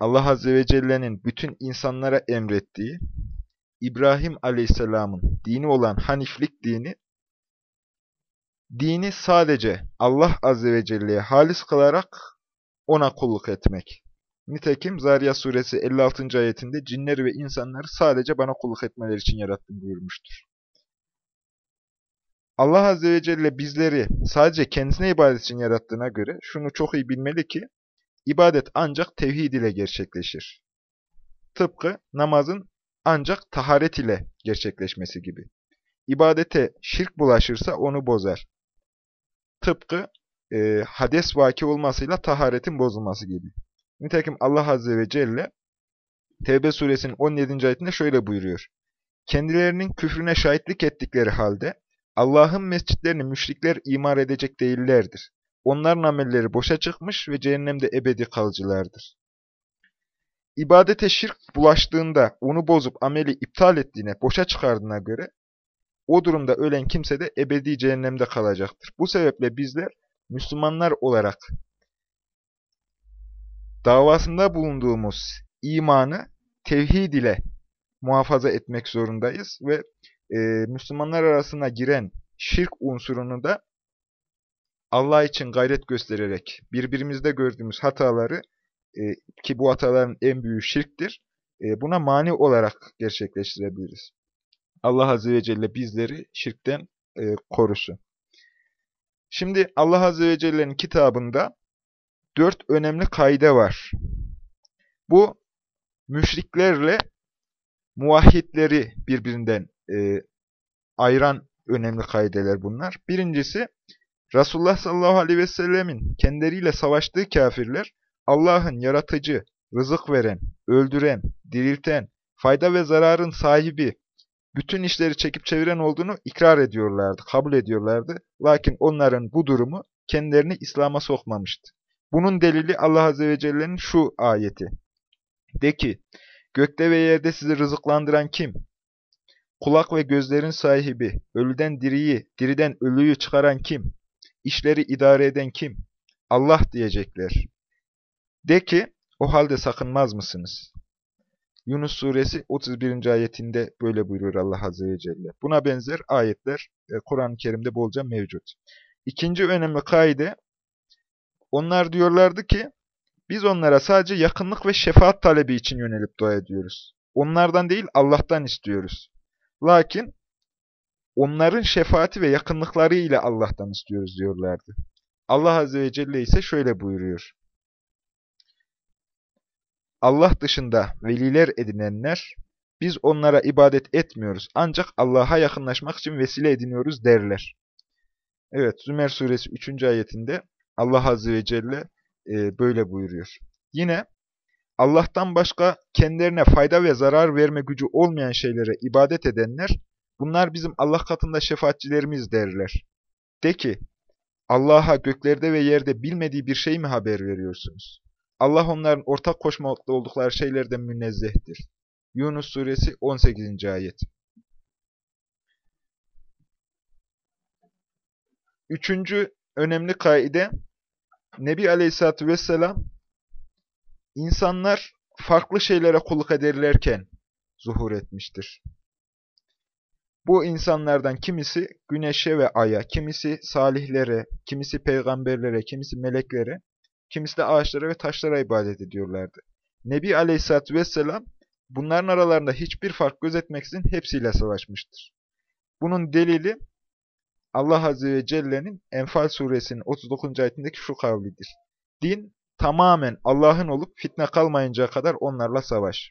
Allah Azze ve Celle'nin bütün insanlara emrettiği, İbrahim Aleyhisselam'ın dini olan Haniflik dini, dini sadece Allah Azze ve Celle'ye halis kılarak ona kulluk etmek. Nitekim Zariyat suresi 56. ayetinde cinleri ve insanları sadece bana kulluk etmeleri için yarattım buyurmuştur. Allah Azze ve Celle bizleri sadece kendisine ibadet için yarattığına göre şunu çok iyi bilmeli ki, ibadet ancak tevhid ile gerçekleşir. Tıpkı namazın ancak taharet ile gerçekleşmesi gibi. İbadete şirk bulaşırsa onu bozar. Tıpkı e, hades vaki olmasıyla taharetin bozulması gibi. Nitekim Allah Azze ve Celle Tevbe suresinin 17. ayetinde şöyle buyuruyor. Kendilerinin küfrüne şahitlik ettikleri halde Allah'ın mescitlerini müşrikler imar edecek değillerdir. Onların amelleri boşa çıkmış ve cehennemde ebedi kalıcılardır. İbadete şirk bulaştığında onu bozup ameli iptal ettiğine, boşa çıkardığına göre o durumda ölen kimse de ebedi cehennemde kalacaktır. Bu sebeple bizler Müslümanlar olarak davasında bulunduğumuz imanı tevhid ile muhafaza etmek zorundayız ve e, Müslümanlar arasına giren şirk unsurunu da Allah için gayret göstererek birbirimizde gördüğümüz hataları e, ki bu hataların en büyüğü şirktir, e, buna mani olarak gerçekleştirebiliriz. Allah Azze ve Celle bizleri şirkten e, korusun. Şimdi Allah Azze ve Celle'nin kitabında dört önemli kaide var. Bu müşriklerle muvahhidleri birbirinden e, ayıran önemli kaideler bunlar. Birincisi, Resulullah sallallahu aleyhi ve sellemin kendileriyle savaştığı kafirler, Allah'ın yaratıcı, rızık veren, öldüren, dirilten, fayda ve zararın sahibi, bütün işleri çekip çeviren olduğunu ikrar ediyorlardı, kabul ediyorlardı. Lakin onların bu durumu kendilerini İslam'a sokmamıştı. Bunun delili Allah Azze ve Celle'nin şu ayeti. De ki, gökte ve yerde sizi rızıklandıran kim? Kulak ve gözlerin sahibi, ölüden diriyi, diriden ölüyü çıkaran kim? İşleri idare eden kim? Allah diyecekler. De ki, o halde sakınmaz mısınız? Yunus suresi 31. ayetinde böyle buyuruyor Allah Azze ve Celle. Buna benzer ayetler e, Kur'an-ı Kerim'de bolca mevcut. İkinci önemli kaide, onlar diyorlardı ki, biz onlara sadece yakınlık ve şefaat talebi için yönelip dua ediyoruz. Onlardan değil Allah'tan istiyoruz. Lakin onların şefaati ve yakınlıkları ile Allah'tan istiyoruz diyorlardı. Allah Azze ve Celle ise şöyle buyuruyor. Allah dışında veliler edinenler, biz onlara ibadet etmiyoruz ancak Allah'a yakınlaşmak için vesile ediniyoruz derler. Evet, Zümer suresi 3. ayetinde Allah Azze ve Celle e, böyle buyuruyor. Yine Allah'tan başka kendilerine fayda ve zarar verme gücü olmayan şeylere ibadet edenler, bunlar bizim Allah katında şefaatçilerimiz derler. De ki, Allah'a göklerde ve yerde bilmediği bir şey mi haber veriyorsunuz? Allah onların ortak koşmakta oldukları şeylerden münezzehtir. Yunus suresi 18. ayet. Üçüncü önemli kaide, Nebi Aleyhisselatü Vesselam, insanlar farklı şeylere kulluk ederlerken zuhur etmiştir. Bu insanlardan kimisi güneşe ve aya, kimisi salihlere, kimisi peygamberlere, kimisi meleklere, kimisi de ağaçlara ve taşlara ibadet ediyorlardı. Nebi Aleyhisselatü Vesselam bunların aralarında hiçbir fark gözetmeksizin hepsiyle savaşmıştır. Bunun delili Allah Azze ve Celle'nin Enfal suresinin 39. ayetindeki şu kavlidir. Din tamamen Allah'ın olup fitne kalmayıncaya kadar onlarla savaş.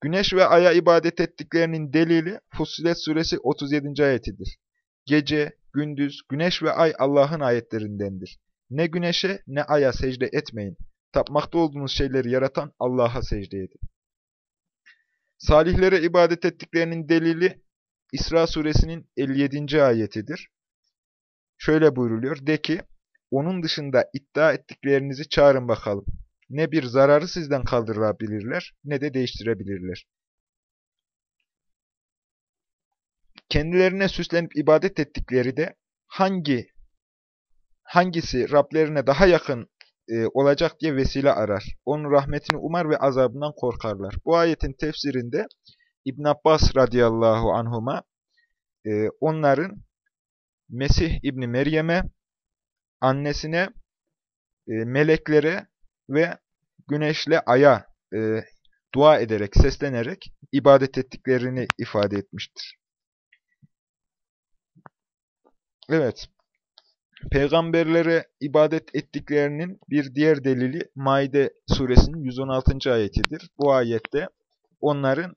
Güneş ve aya ibadet ettiklerinin delili Fussilet suresi 37. ayetidir. Gece, gündüz, güneş ve ay Allah'ın ayetlerindendir. Ne güneşe ne aya secde etmeyin. Tapmakta olduğunuz şeyleri yaratan Allah'a secde edin. Salihlere ibadet ettiklerinin delili İsra suresinin 57. ayetidir. Şöyle buyruluyor. De ki, onun dışında iddia ettiklerinizi çağırın bakalım. Ne bir zararı sizden kaldırabilirler ne de değiştirebilirler. Kendilerine süslenip ibadet ettikleri de hangi hangisi Rablerine daha yakın e, olacak diye vesile arar. Onun rahmetini umar ve azabından korkarlar. Bu ayetin tefsirinde İbn Abbas radıyallahu anhuma e, onların Mesih İbni Meryem'e, annesine, e, meleklere ve güneşle aya e, dua ederek, seslenerek ibadet ettiklerini ifade etmiştir. Evet, peygamberlere ibadet ettiklerinin bir diğer delili Maide suresinin 116. ayetidir. Bu ayette onların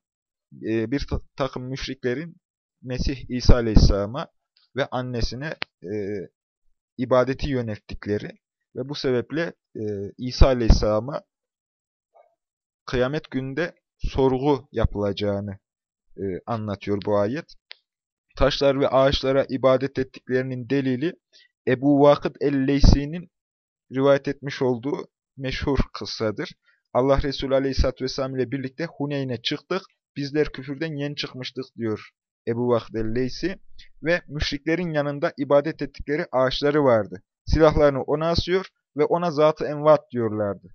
e, bir takım müşriklerin Mesih İsa Aleyhisselam'a ve annesine e, ibadeti yönelttikleri ve bu sebeple e, İsa Aleyhisselam'a kıyamet günde sorgu yapılacağını e, anlatıyor bu ayet. Taşlar ve ağaçlara ibadet ettiklerinin delili Ebu Vakıd el-Leysi'nin rivayet etmiş olduğu meşhur kıssadır. Allah Resulü Aleyhisselatü Vesselam ile birlikte Huneyn'e çıktık. Bizler küfürden yeni çıkmıştık diyor Ebu Vakıd el-Leysi. Ve müşriklerin yanında ibadet ettikleri ağaçları vardı. Silahlarını ona asıyor ve ona zatı envat diyorlardı.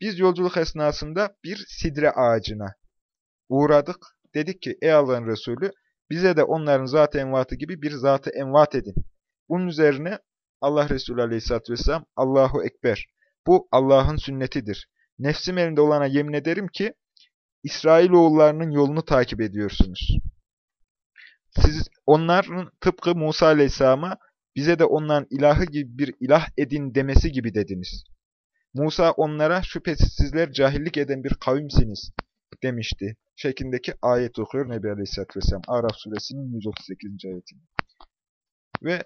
Biz yolculuk esnasında bir sidre ağacına uğradık. Dedik ki ey Allah'ın Resulü bize de onların zat-ı envatı gibi bir zat-ı envat edin. Bunun üzerine Allah Resulü Aleyhisselatü Vesselam Allahu Ekber. Bu Allah'ın sünnetidir. Nefsim elinde olana yemin ederim ki İsrailoğullarının yolunu takip ediyorsunuz. Siz onların tıpkı Musa Aleyhisselam'a bize de onların ilahı gibi bir ilah edin demesi gibi dediniz. Musa onlara şüphesiz sizler cahillik eden bir kavimsiniz demişti. Şeklindeki ayet okuyor Nebi Aleyhisselatü Vesselam. Araf suresinin 138. ayetini. Ve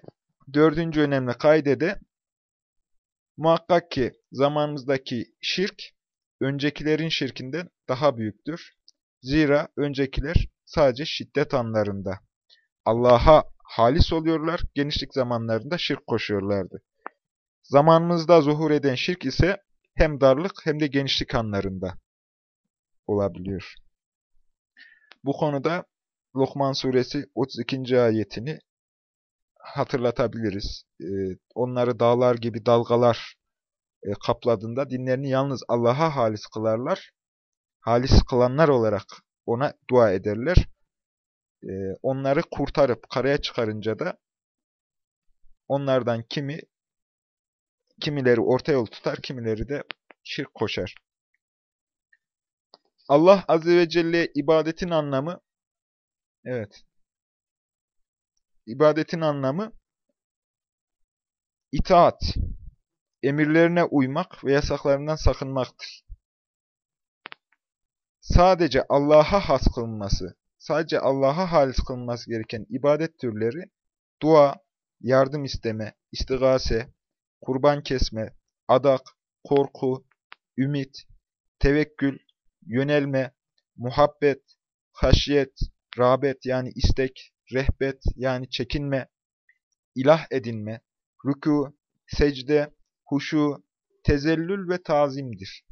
dördüncü önemli kaydede muhakkak ki zamanımızdaki şirk öncekilerin şirkinden daha büyüktür. Zira öncekiler sadece şiddet anlarında Allah'a halis oluyorlar, genişlik zamanlarında şirk koşuyorlardı. Zamanımızda zuhur eden şirk ise hem darlık hem de genişlik anlarında olabiliyor. Bu konuda Lokman suresi 32. ayetini hatırlatabiliriz. Ee, onları dağlar gibi dalgalar e, kapladığında dinlerini yalnız Allah'a halis kılarlar. Halis kılanlar olarak ona dua ederler. Ee, onları kurtarıp karaya çıkarınca da onlardan kimi kimileri orta yol tutar, kimileri de şirk koşar. Allah Azze ve Celle ibadetin anlamı evet ibadetin anlamı itaat, emirlerine uymak ve yasaklarından sakınmaktır. Sadece Allah'a has kılınması, sadece Allah'a halis kılınması gereken ibadet türleri dua, yardım isteme, istigase, kurban kesme, adak, korku, ümit, tevekkül, yönelme, muhabbet, haşiyet, rağbet yani istek, rehbet yani çekinme, ilah edinme, rükû, secde, huşu, tezellül ve tazimdir.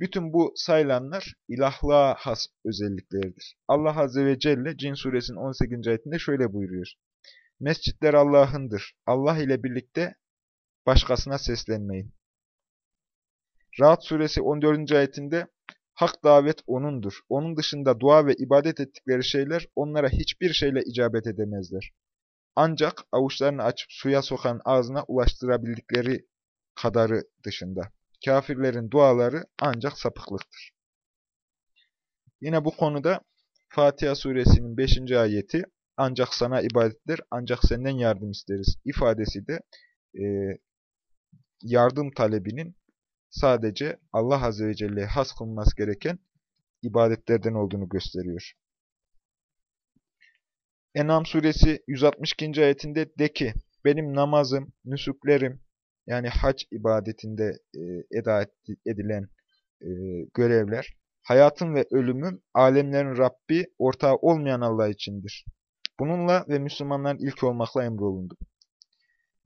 Bütün bu sayılanlar ilahlığa has özellikleridir. Allah Azze ve Celle Cin suresinin 18. ayetinde şöyle buyuruyor. Mescitler Allah'ındır. Allah ile birlikte başkasına seslenmeyin. Rahat suresi 14. ayetinde hak davet O'nundur. Onun dışında dua ve ibadet ettikleri şeyler onlara hiçbir şeyle icabet edemezler. Ancak avuçlarını açıp suya sokan ağzına ulaştırabildikleri kadarı dışında. Kafirlerin duaları ancak sapıklıktır. Yine bu konuda Fatiha suresinin 5. ayeti ancak sana ibadetler, ancak senden yardım isteriz ifadesi de e, yardım talebinin sadece Allah Azze ve Celle'ye has kılınması gereken ibadetlerden olduğunu gösteriyor. Enam suresi 162. ayetinde de ki, benim namazım, nüsüklerim, yani hac ibadetinde e, eda edilen e, görevler, hayatım ve ölümüm, alemlerin Rabbi, ortağı olmayan Allah içindir. Bununla ve Müslümanların ilk olmakla emrolundu.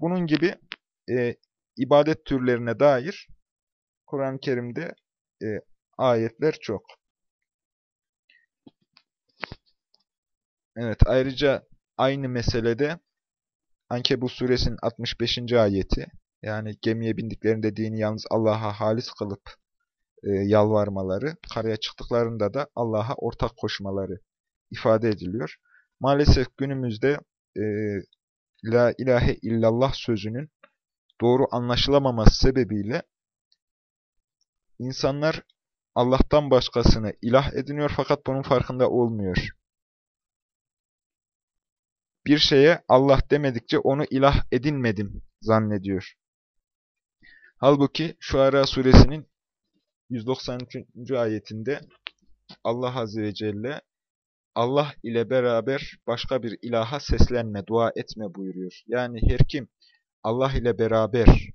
Bunun gibi e, ibadet türlerine dair Kur'an-ı Kerim'de e, ayetler çok. Evet, ayrıca aynı meselede Ankebut suresinin 65. ayeti, yani gemiye bindiklerinde dini yalnız Allah'a halis kılıp e, yalvarmaları, karaya çıktıklarında da Allah'a ortak koşmaları ifade ediliyor. Maalesef günümüzde e, La ilahe illallah sözünün doğru anlaşılamaması sebebiyle insanlar Allah'tan başkasını ilah ediniyor fakat bunun farkında olmuyor. Bir şeye Allah demedikçe onu ilah edinmedim zannediyor. Halbuki Şuara suresinin 193. ayetinde Allah Azze ve Celle Allah ile beraber başka bir ilaha seslenme, dua etme buyuruyor. Yani her kim Allah ile beraber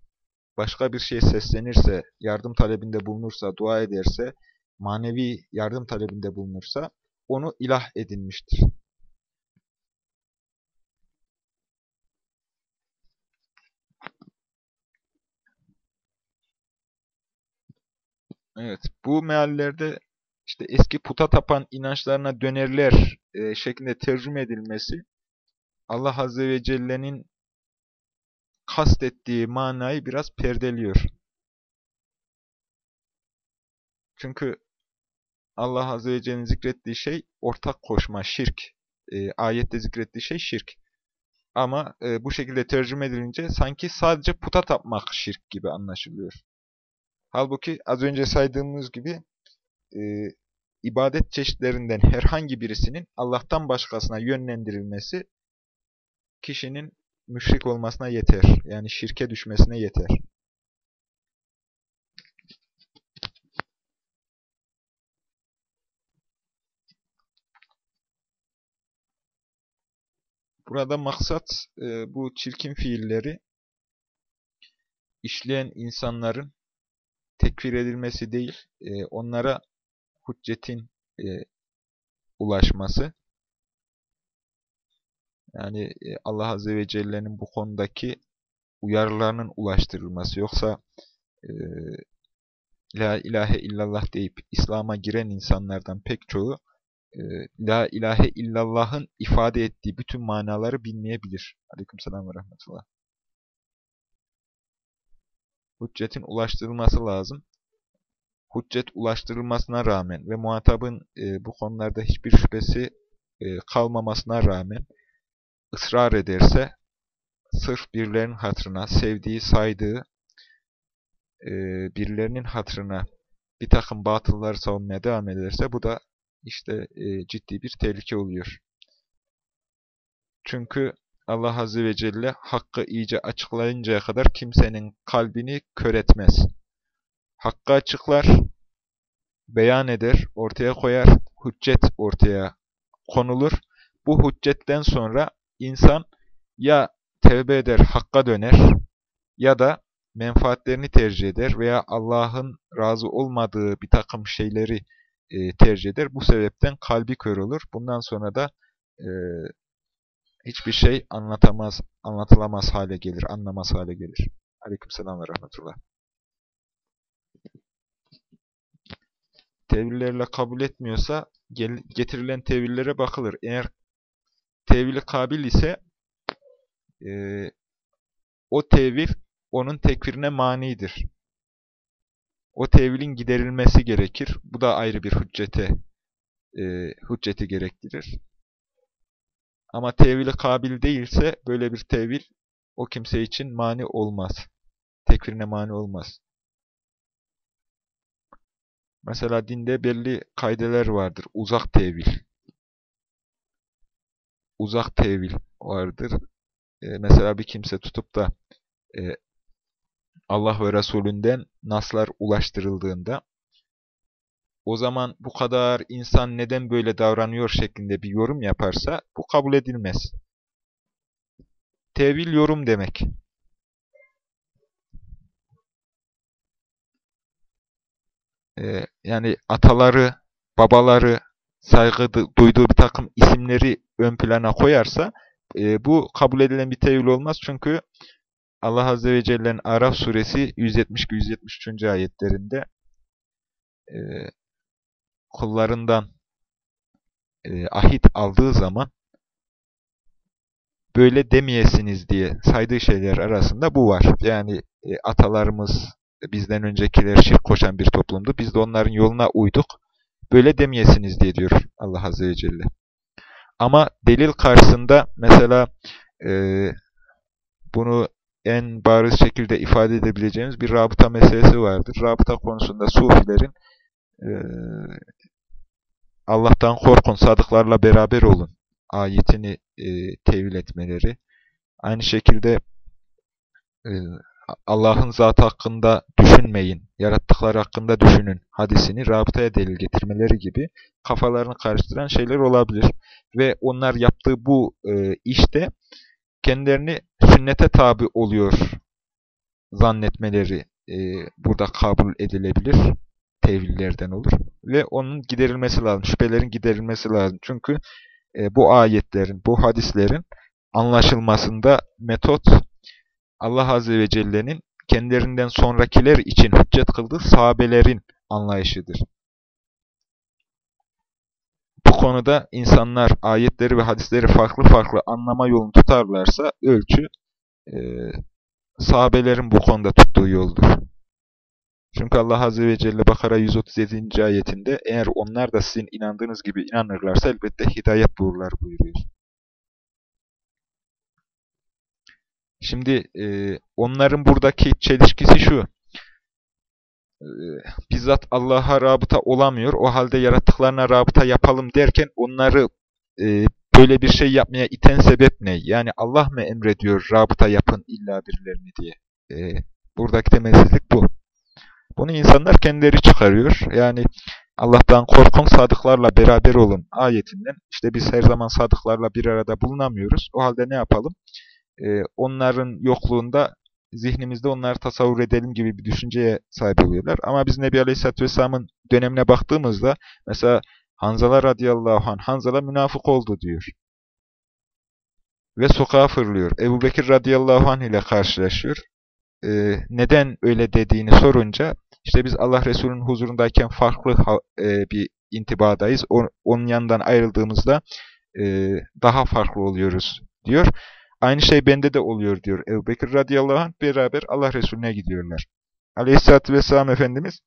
başka bir şey seslenirse, yardım talebinde bulunursa, dua ederse, manevi yardım talebinde bulunursa onu ilah edinmiştir. Evet, bu meallerde işte eski puta tapan inançlarına dönerler e, şeklinde tercüme edilmesi Allah Azze ve Celle'nin kastettiği manayı biraz perdeliyor. Çünkü Allah Azze ve Celle'nin zikrettiği şey ortak koşma, şirk. E, ayette zikrettiği şey şirk. Ama e, bu şekilde tercüme edilince sanki sadece puta tapmak şirk gibi anlaşılıyor. Halbuki az önce saydığımız gibi e, ibadet çeşitlerinden herhangi birisinin Allah'tan başkasına yönlendirilmesi kişinin müşrik olmasına yeter. Yani şirke düşmesine yeter. Burada maksat e, bu çirkin fiilleri işleyen insanların tekfir edilmesi değil, e, onlara hüccetin e, ulaşması. Yani e, Allah Azze ve Celle'nin bu konudaki uyarılarının ulaştırılması. Yoksa e, La ilahe illallah deyip İslam'a giren insanlardan pek çoğu e, La ilahe illallah'ın ifade ettiği bütün manaları bilmeyebilir. Aleykümselam ve rahmetullah. Hüccetin ulaştırılması lazım hüccet ulaştırılmasına rağmen ve muhatabın e, bu konularda hiçbir şüphesi e, kalmamasına rağmen ısrar ederse, sırf birilerinin hatırına, sevdiği, saydığı e, birilerinin hatırına bir takım batılları savunmaya devam ederse bu da işte e, ciddi bir tehlike oluyor. Çünkü Allah Azze ve Celle hakkı iyice açıklayıncaya kadar kimsenin kalbini kör etmez hakkı açıklar, beyan eder, ortaya koyar, hüccet ortaya konulur. Bu hüccetten sonra insan ya tevbe eder, hakka döner ya da menfaatlerini tercih eder veya Allah'ın razı olmadığı bir takım şeyleri e, tercih eder. Bu sebepten kalbi kör olur. Bundan sonra da e, hiçbir şey anlatamaz, anlatılamaz hale gelir, anlamaz hale gelir. Aleykümselam ve rahmetullah. tevillerle kabul etmiyorsa getirilen tevillere bakılır. Eğer tevili kabil ise e, o tevil onun tekfirine manidir. O tevilin giderilmesi gerekir. Bu da ayrı bir hüccete e, hücceti gerektirir. Ama tevili kabil değilse böyle bir tevil o kimse için mani olmaz. Tekfirine mani olmaz. Mesela dinde belli kaideler vardır. Uzak tevil. Uzak tevil vardır. Ee, mesela bir kimse tutup da e, Allah ve Resulünden naslar ulaştırıldığında o zaman bu kadar insan neden böyle davranıyor şeklinde bir yorum yaparsa bu kabul edilmez. Tevil yorum demek. e, yani ataları, babaları, saygı duyduğu bir takım isimleri ön plana koyarsa e, bu kabul edilen bir tevil olmaz. Çünkü Allah Azze ve Celle'nin Araf suresi 170-173. ayetlerinde e, kullarından e, ahit aldığı zaman böyle demeyesiniz diye saydığı şeyler arasında bu var. Yani e, atalarımız, bizden öncekiler şirk koşan bir toplumdu. Biz de onların yoluna uyduk. Böyle demeyesiniz diye diyor Allah Azze ve Celle. Ama delil karşısında mesela e, bunu en bariz şekilde ifade edebileceğimiz bir rabıta meselesi vardır. Rabıta konusunda sufilerin e, Allah'tan korkun, sadıklarla beraber olun ayetini e, tevil etmeleri. Aynı şekilde e, Allah'ın zatı hakkında düşünmeyin, yarattıkları hakkında düşünün hadisini rabıtaya delil getirmeleri gibi kafalarını karıştıran şeyler olabilir. Ve onlar yaptığı bu e, işte kendilerini sünnete tabi oluyor zannetmeleri e, burada kabul edilebilir. Tevillerden olur. Ve onun giderilmesi lazım. Şüphelerin giderilmesi lazım. Çünkü e, bu ayetlerin, bu hadislerin anlaşılmasında metot Allah Azze ve Celle'nin kendilerinden sonrakiler için hüccet kıldığı sahabelerin anlayışıdır. Bu konuda insanlar ayetleri ve hadisleri farklı farklı anlama yolunu tutarlarsa ölçü e, sahabelerin bu konuda tuttuğu yoldur. Çünkü Allah Azze ve Celle Bakara 137. ayetinde eğer onlar da sizin inandığınız gibi inanırlarsa elbette hidayet bulurlar buyuruyor. Şimdi e, onların buradaki çelişkisi şu. E, bizzat Allah'a rabıta olamıyor. O halde yarattıklarına rabıta yapalım derken onları e, böyle bir şey yapmaya iten sebep ne? Yani Allah mı emrediyor rabıta yapın illa birilerini diye? E, buradaki temelsizlik bu. Bunu insanlar kendileri çıkarıyor. Yani Allah'tan korkun, sadıklarla beraber olun ayetinden. İşte biz her zaman sadıklarla bir arada bulunamıyoruz. O halde ne yapalım? Ee, onların yokluğunda zihnimizde onları tasavvur edelim gibi bir düşünceye sahip oluyorlar. Ama biz Nebi Aleyhisselatü Vesselam'ın dönemine baktığımızda mesela Hanzala radıyallahu anh, Hanzala münafık oldu diyor. Ve sokağa fırlıyor. Ebu Bekir radıyallahu anh ile karşılaşıyor. Ee, neden öyle dediğini sorunca işte biz Allah Resulü'nün huzurundayken farklı e, bir intibadayız. O, onun yanından ayrıldığımızda e, daha farklı oluyoruz diyor. Aynı şey bende de oluyor diyor. Ebu Bekir radıyallahu anh beraber Allah Resulüne gidiyorlar. Aleyhisselatü vesselam Efendimiz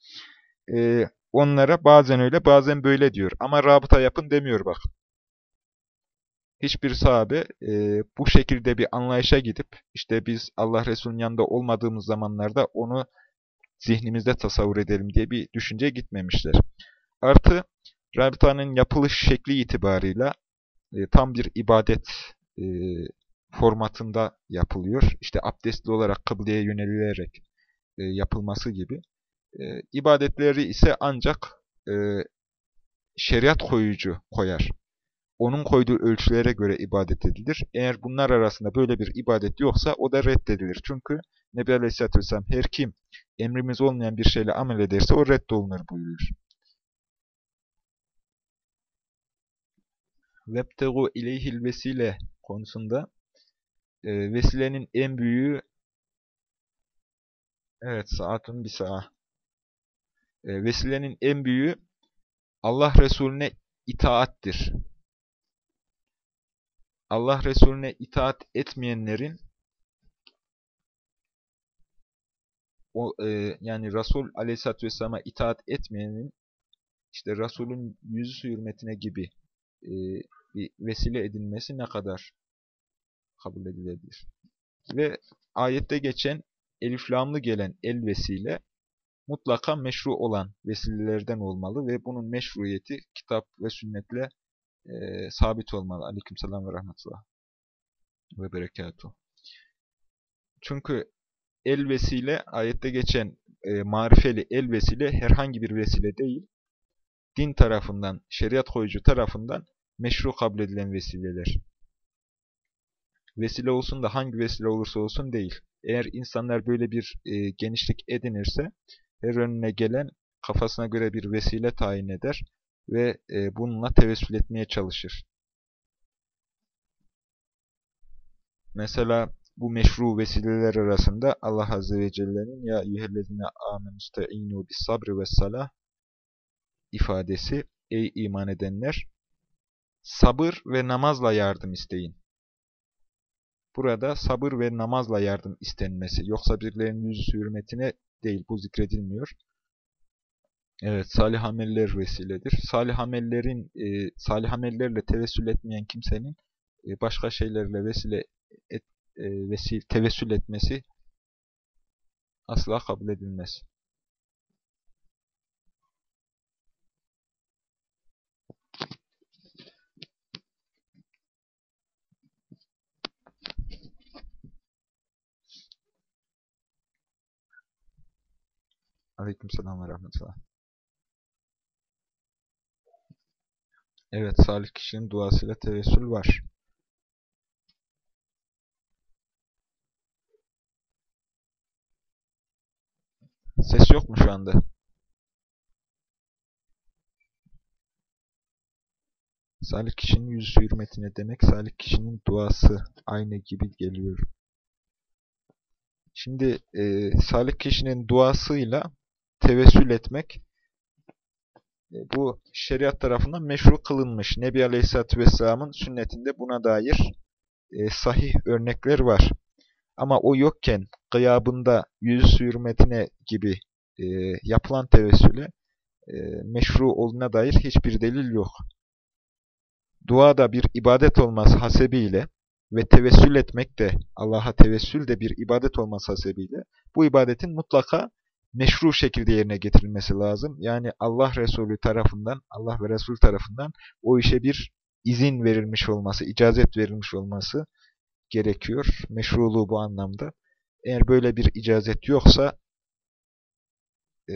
e, onlara bazen öyle bazen böyle diyor. Ama rabıta yapın demiyor bak. Hiçbir sahabe e, bu şekilde bir anlayışa gidip işte biz Allah Resulü'nün yanında olmadığımız zamanlarda onu zihnimizde tasavvur edelim diye bir düşünce gitmemişler. Artı, Rabita'nın yapılış şekli itibarıyla e, tam bir ibadet e, formatında yapılıyor. İşte abdestli olarak kıbleye yönelilerek e, yapılması gibi. E, ibadetleri ise ancak e, şeriat koyucu koyar. Onun koyduğu ölçülere göre ibadet edilir. Eğer bunlar arasında böyle bir ibadet yoksa o da reddedilir. Çünkü Nebi Aleyhisselatü Vesselam her kim emrimiz olmayan bir şeyle amel ederse o reddolunur buyuruyor. Vebtegu ileyhil vesile konusunda e, vesilenin en büyüğü evet saatun bir saat. E, vesilenin en büyüğü Allah Resulüne itaattir. Allah Resulüne itaat etmeyenlerin o e, yani Resul Aleyhisselatü Vesselam'a itaat etmeyenin işte Resul'ün yüzü hürmetine gibi e, bir vesile edilmesi ne kadar kabul edilebilir. Ve ayette geçen eliflamlı gelen el vesile mutlaka meşru olan vesilelerden olmalı ve bunun meşruiyeti kitap ve sünnetle e, sabit olmalı. Aleykümselam ve rahmetullah ve berekatuhu. Çünkü el vesile, ayette geçen e, marifeli el vesile herhangi bir vesile değil, din tarafından, şeriat koyucu tarafından meşru kabul edilen vesileler. Vesile olsun da hangi vesile olursa olsun değil. Eğer insanlar böyle bir e, genişlik edinirse, her önüne gelen kafasına göre bir vesile tayin eder ve e, bununla tevessül etmeye çalışır. Mesela bu meşru vesileler arasında Allah Azze ve Celle'nin ya eyyühellezine amenüste'inu bis sabri ve salah ifadesi ey iman edenler sabır ve namazla yardım isteyin. burada sabır ve namazla yardım istenmesi. Yoksa birilerinin yüzü hürmetine değil, bu zikredilmiyor. Evet, salih ameller vesiledir. Salih amellerin, e, salih amellerle tevessül etmeyen kimsenin e, başka şeylerle vesile et, e, vesil, tevessül etmesi asla kabul edilmez. Aleykümselam ve rahmetullah. Evet, salih kişinin duasıyla tevessül var. Ses yok mu şu anda? Salih kişinin yüz hürmetine demek, salih kişinin duası aynı gibi geliyor. Şimdi e, salih kişinin duasıyla tevessül etmek bu şeriat tarafından meşru kılınmış. Nebi Aleyhisselatü Vesselam'ın sünnetinde buna dair e, sahih örnekler var. Ama o yokken gıyabında yüz hürmetine gibi e, yapılan tevessüle e, meşru olduğuna dair hiçbir delil yok. Dua da bir ibadet olması hasebiyle ve tevessül etmek de Allah'a tevessül de bir ibadet olması hasebiyle bu ibadetin mutlaka meşru şekilde yerine getirilmesi lazım. Yani Allah Resulü tarafından, Allah ve Resul tarafından o işe bir izin verilmiş olması, icazet verilmiş olması gerekiyor. Meşruluğu bu anlamda. Eğer böyle bir icazet yoksa e,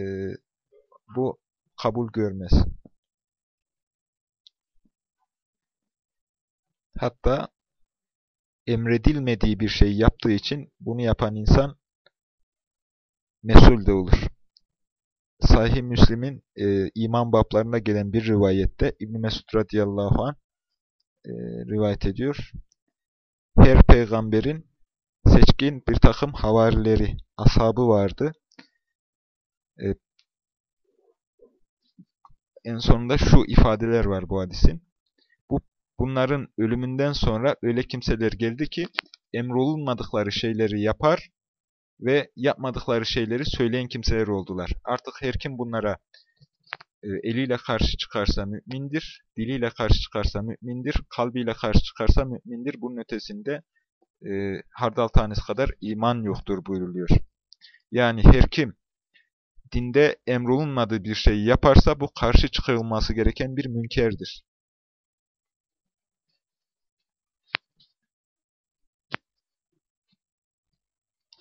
bu kabul görmez. Hatta emredilmediği bir şey yaptığı için bunu yapan insan mesul de olur. Sahih Müslim'in e, iman bablarına gelen bir rivayette İbn Mesud radıyallahu anh e, rivayet ediyor. Her peygamberin seçkin bir takım havarileri, ashabı vardı. E, en sonunda şu ifadeler var bu hadisin. Bu bunların ölümünden sonra öyle kimseler geldi ki emrolunmadıkları şeyleri yapar ve yapmadıkları şeyleri söyleyen kimseler oldular. Artık her kim bunlara e, eliyle karşı çıkarsa mümindir, diliyle karşı çıkarsa mümindir, kalbiyle karşı çıkarsa mümindir. Bunun ötesinde e, hardal tanesi kadar iman yoktur buyuruluyor. Yani her kim dinde emrolunmadığı bir şeyi yaparsa bu karşı çıkarılması gereken bir münkerdir.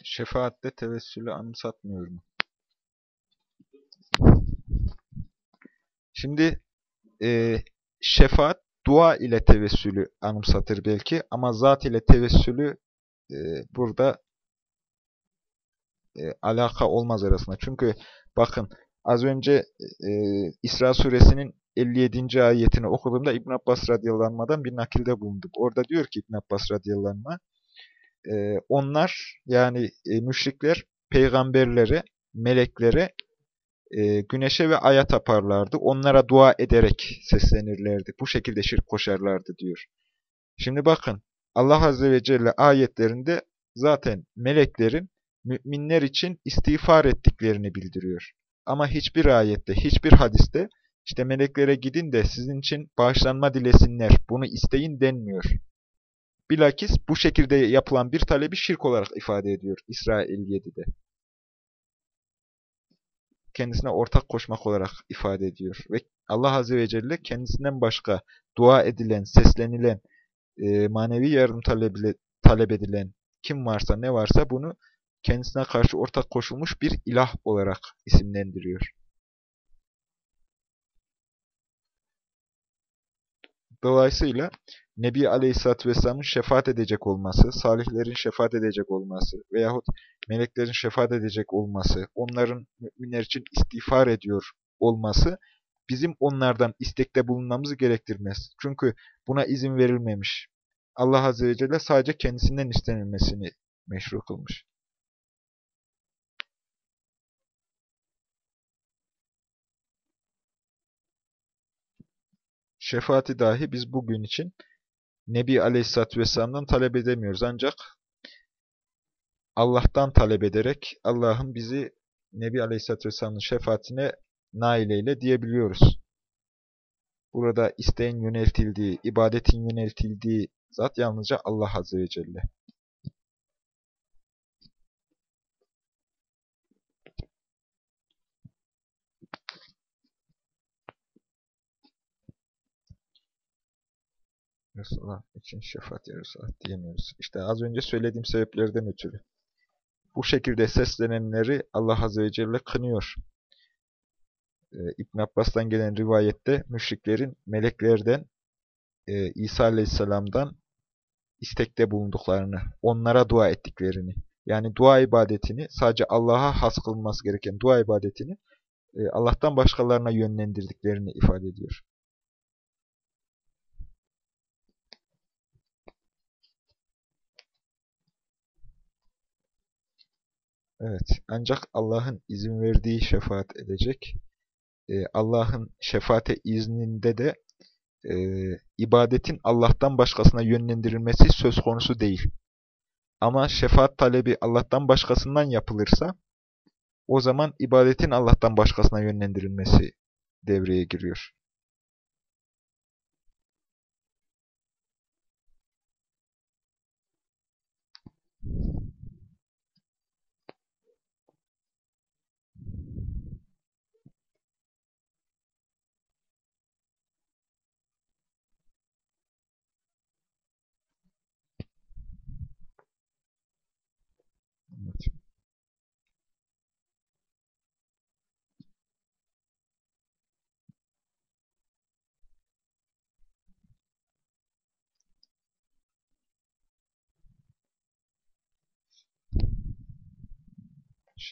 Şefaatte tevessülü anımsatmıyor mu? Şimdi e, şefaat dua ile tevessülü anımsatır belki ama zat ile tevessülü e, burada e, alaka olmaz arasında. Çünkü bakın az önce e, İsra suresinin 57. ayetini okuduğumda İbn Abbas radıyallahu bir nakilde bulunduk. Orada diyor ki İbn Abbas radıyallahu e, onlar yani e, müşrikler peygamberlere, meleklere, e, güneşe ve aya taparlardı. Onlara dua ederek seslenirlerdi. Bu şekilde şirk koşarlardı diyor. Şimdi bakın Allah Azze ve Celle ayetlerinde zaten meleklerin müminler için istiğfar ettiklerini bildiriyor. Ama hiçbir ayette, hiçbir hadiste işte meleklere gidin de sizin için bağışlanma dilesinler, bunu isteyin denmiyor. Bilakis bu şekilde yapılan bir talebi şirk olarak ifade ediyor İsrail 7'de. Kendisine ortak koşmak olarak ifade ediyor. Ve Allah Azze ve Celle kendisinden başka dua edilen, seslenilen, e, manevi yardım talep, talep edilen kim varsa ne varsa bunu kendisine karşı ortak koşulmuş bir ilah olarak isimlendiriyor. Dolayısıyla Nebi Aleyhisselatü Vesselam'ın şefaat edecek olması, salihlerin şefaat edecek olması veyahut meleklerin şefaat edecek olması, onların müminler için istiğfar ediyor olması bizim onlardan istekte bulunmamızı gerektirmez. Çünkü buna izin verilmemiş. Allah Azze ve Celle sadece kendisinden istenilmesini meşru kılmış. Şefaati dahi biz bugün için Nebi Aleyhisselatü Vesselam'dan talep edemiyoruz. Ancak Allah'tan talep ederek Allah'ın bizi Nebi Aleyhisselatü Vesselam'ın şefaatine nail eyle diyebiliyoruz. Burada isteğin yöneltildiği, ibadetin yöneltildiği zat yalnızca Allah Azze ve Celle. Resulullah için şefaat Resulullah diyemiyoruz. İşte az önce söylediğim sebeplerden ötürü. Bu şekilde seslenenleri Allah Azze ve Celle kınıyor. Ee, İbn Abbas'tan gelen rivayette müşriklerin meleklerden e, İsa Aleyhisselam'dan istekte bulunduklarını, onlara dua ettiklerini, yani dua ibadetini sadece Allah'a has kılınması gereken dua ibadetini e, Allah'tan başkalarına yönlendirdiklerini ifade ediyor. Evet, ancak Allah'ın izin verdiği şefaat edecek. Ee, Allah'ın şefaate izninde de e, ibadetin Allah'tan başkasına yönlendirilmesi söz konusu değil. Ama şefaat talebi Allah'tan başkasından yapılırsa, o zaman ibadetin Allah'tan başkasına yönlendirilmesi devreye giriyor.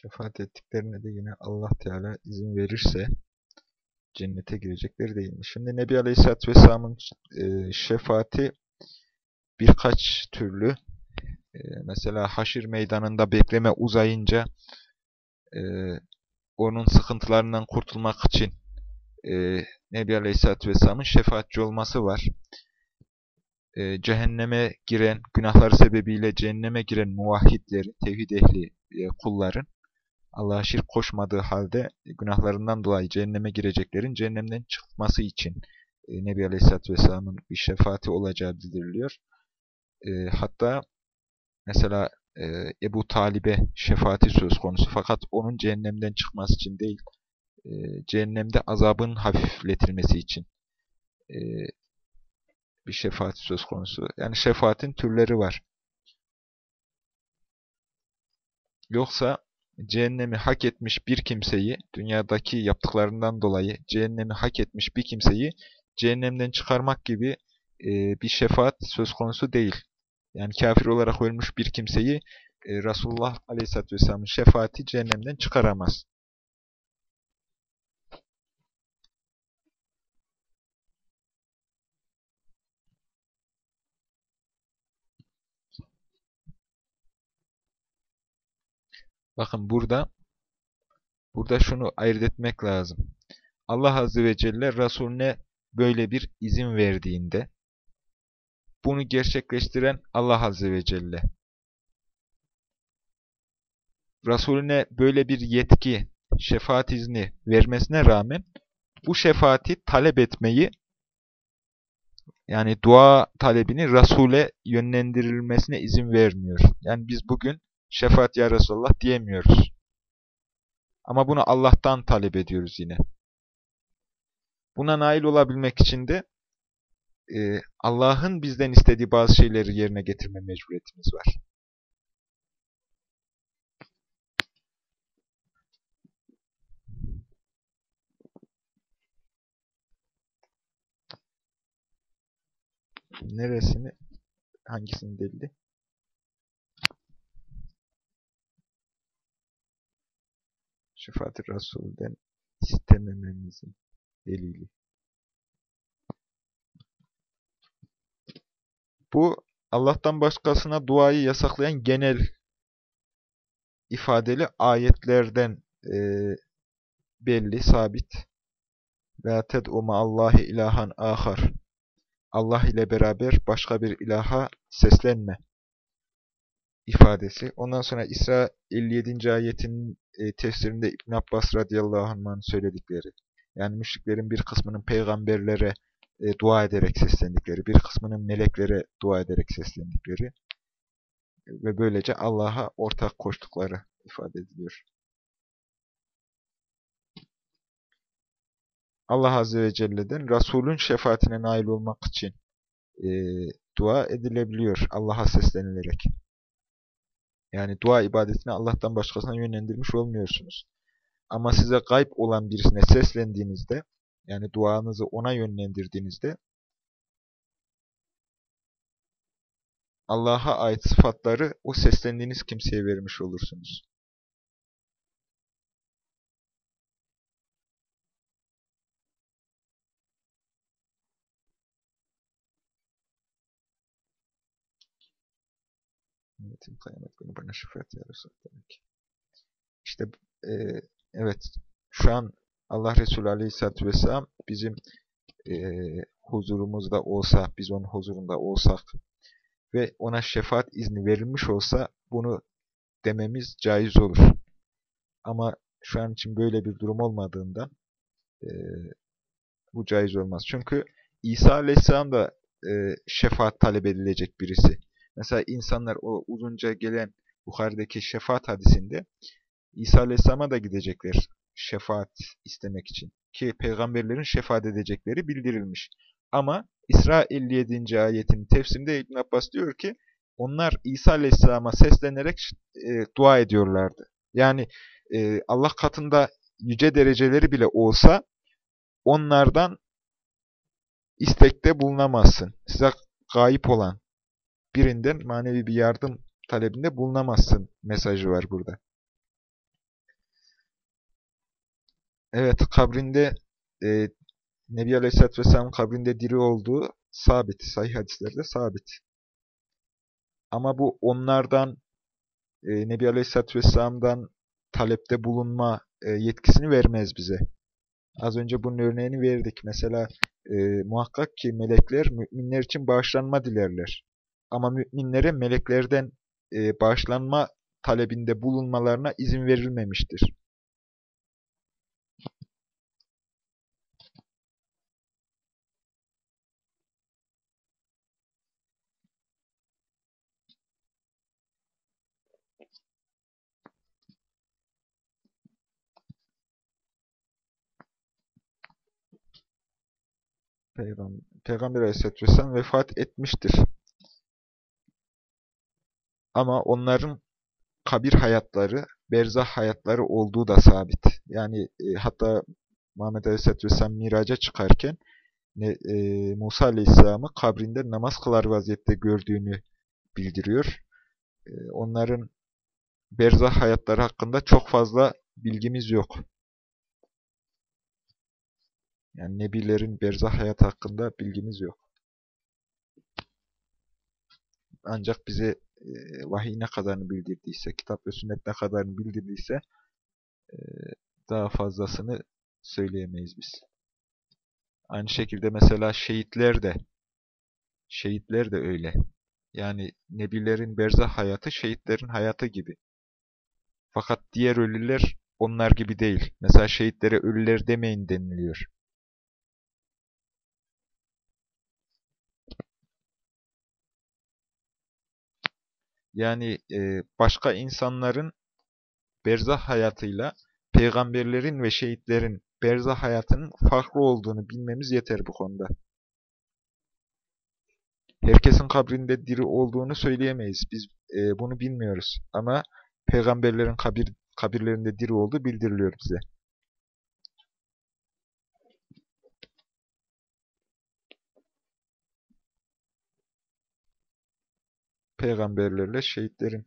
Şefaat ettiklerine de yine Allah Teala izin verirse cennete girecekleri değilmiş. Şimdi Nebi Aleyhisselatü Vesselam'ın e, şefaati birkaç türlü. E, mesela haşir meydanında bekleme uzayınca e, onun sıkıntılarından kurtulmak için Nebi Aleyhisselatü Vesselam'ın şefaatçi olması var. Cehenneme giren, günahları sebebiyle cehenneme giren muvahhidleri, tevhid ehli kulların Allah'a şirk koşmadığı halde günahlarından dolayı cehenneme gireceklerin cehennemden çıkması için e, Nebi Aleyhisselatü Vesselam'ın bir şefaati olacağı bildiriliyor. E, hatta mesela e, Ebu Talib'e şefaati söz konusu fakat onun cehennemden çıkması için değil, e, cehennemde azabın hafifletilmesi için e, bir şefaat söz konusu. Yani şefaatin türleri var. Yoksa cehennemi hak etmiş bir kimseyi, dünyadaki yaptıklarından dolayı cehennemi hak etmiş bir kimseyi cehennemden çıkarmak gibi e, bir şefaat söz konusu değil. Yani kafir olarak ölmüş bir kimseyi e, Resulullah Aleyhisselatü Vesselam'ın şefaati cehennemden çıkaramaz. Bakın burada burada şunu ayırt etmek lazım. Allah Azze ve Celle Resulüne böyle bir izin verdiğinde bunu gerçekleştiren Allah Azze ve Celle. Resulüne böyle bir yetki, şefaat izni vermesine rağmen bu şefaati talep etmeyi yani dua talebini Resul'e yönlendirilmesine izin vermiyor. Yani biz bugün şefaat ya Resulullah diyemiyoruz. Ama bunu Allah'tan talep ediyoruz yine. Buna nail olabilmek için de e, Allah'ın bizden istediği bazı şeyleri yerine getirme mecburiyetimiz var. Neresini, hangisini delili? Şefaat-i Resul'den istemememizin delili. Bu Allah'tan başkasına duayı yasaklayan genel ifadeli ayetlerden e, belli, sabit. La ted'u Allahi ilahan ahar. Allah ile beraber başka bir ilaha seslenme ifadesi. Ondan sonra İsra 57. ayetin e, tefsirinde İbn Abbas radıyallahu anh'ın söyledikleri. Yani müşriklerin bir kısmının peygamberlere e, dua ederek seslendikleri, bir kısmının meleklere dua ederek seslendikleri ve böylece Allah'a ortak koştukları ifade ediliyor. Allah Azze ve Celle'den Resulün şefaatine nail olmak için e, dua edilebiliyor Allah'a seslenilerek. Yani dua ibadetini Allah'tan başkasına yönlendirmiş olmuyorsunuz. Ama size gayb olan birisine seslendiğinizde, yani duanızı ona yönlendirdiğinizde, Allah'a ait sıfatları o seslendiğiniz kimseye vermiş olursunuz. Kıyamet günü bana şefaat ya demek. İşte e, evet şu an Allah Resulü Aleyhisselatü Vesselam bizim e, huzurumuzda olsa, biz onun huzurunda olsak ve ona şefaat izni verilmiş olsa bunu dememiz caiz olur. Ama şu an için böyle bir durum olmadığından e, bu caiz olmaz. Çünkü İsa Aleyhisselam da e, şefaat talep edilecek birisi. Mesela insanlar o uzunca gelen Bukhari'deki şefaat hadisinde İsa Aleyhisselam'a da gidecekler şefaat istemek için. Ki peygamberlerin şefaat edecekleri bildirilmiş. Ama İsra 57. ayetin tefsirinde İbn Abbas diyor ki onlar İsa Aleyhisselam'a seslenerek e, dua ediyorlardı. Yani e, Allah katında yüce dereceleri bile olsa onlardan istekte bulunamazsın. Size gayip olan birinden manevi bir yardım talebinde bulunamazsın mesajı var burada. Evet, kabrinde e, Nebi Aleyhisselatü Vesselam'ın kabrinde diri olduğu sabit, sahih hadislerde sabit. Ama bu onlardan, e, Nebi Aleyhisselatü Vesselam'dan talepte bulunma e, yetkisini vermez bize. Az önce bunun örneğini verdik. Mesela e, muhakkak ki melekler müminler için bağışlanma dilerler. Ama müminlere meleklerden e, bağışlanma talebinde bulunmalarına izin verilmemiştir. Peygamber, Peygamber Aleyhisselatü Vesselam vefat etmiştir. Ama onların kabir hayatları, berzah hayatları olduğu da sabit. Yani e, hatta Muhammed Aleyhisselatü Vesselam miraca çıkarken ne, e, Musa Aleyhisselam'ı kabrinde namaz kılar vaziyette gördüğünü bildiriyor. E, onların berzah hayatları hakkında çok fazla bilgimiz yok. Yani Nebilerin berzah hayat hakkında bilgimiz yok. Ancak bize e, vahiy ne kadarını bildirdiyse, kitap ve sünnet ne kadarını bildirdiyse e, daha fazlasını söyleyemeyiz biz. Aynı şekilde mesela şehitler de şehitler de öyle. Yani nebilerin berzah hayatı şehitlerin hayatı gibi. Fakat diğer ölüler onlar gibi değil. Mesela şehitlere ölüler demeyin deniliyor. Yani e, başka insanların berzah hayatıyla peygamberlerin ve şehitlerin berzah hayatının farklı olduğunu bilmemiz yeter bu konuda. Herkesin kabrinde diri olduğunu söyleyemeyiz. Biz e, bunu bilmiyoruz. Ama peygamberlerin kabir, kabirlerinde diri olduğu bildiriliyor bize. Peygamberlerle şehitlerin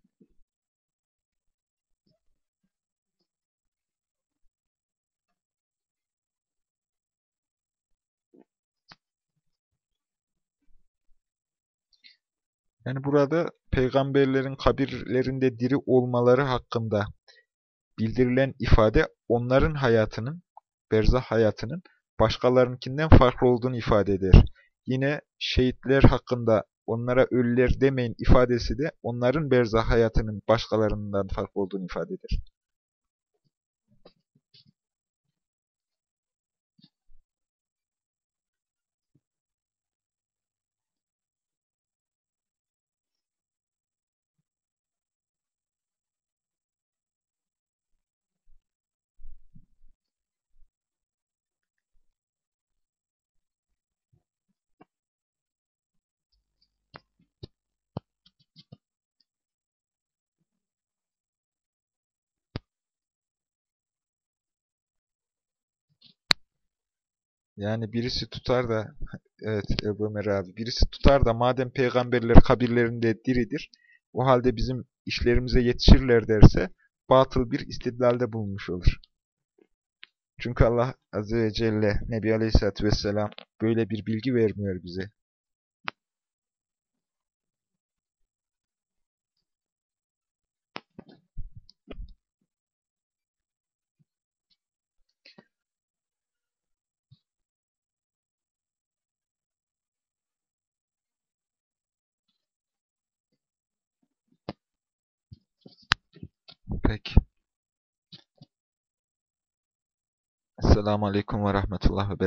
Yani burada peygamberlerin kabirlerinde diri olmaları hakkında bildirilen ifade onların hayatının, berzah hayatının başkalarınkinden farklı olduğunu ifade eder. Yine şehitler hakkında onlara ölüler demeyin ifadesi de onların berzah hayatının başkalarından farklı olduğunu ifade eder. Yani birisi tutar da, evet Ebu Ömer abi, birisi tutar da madem peygamberler kabirlerinde diridir, o halde bizim işlerimize yetişirler derse, batıl bir istidlalde bulunmuş olur. Çünkü Allah Azze ve Celle, Nebi Aleyhisselatü Vesselam böyle bir bilgi vermiyor bize. Peki. Esselamu Aleyküm ve Rahmetullah ve Berekatuhu.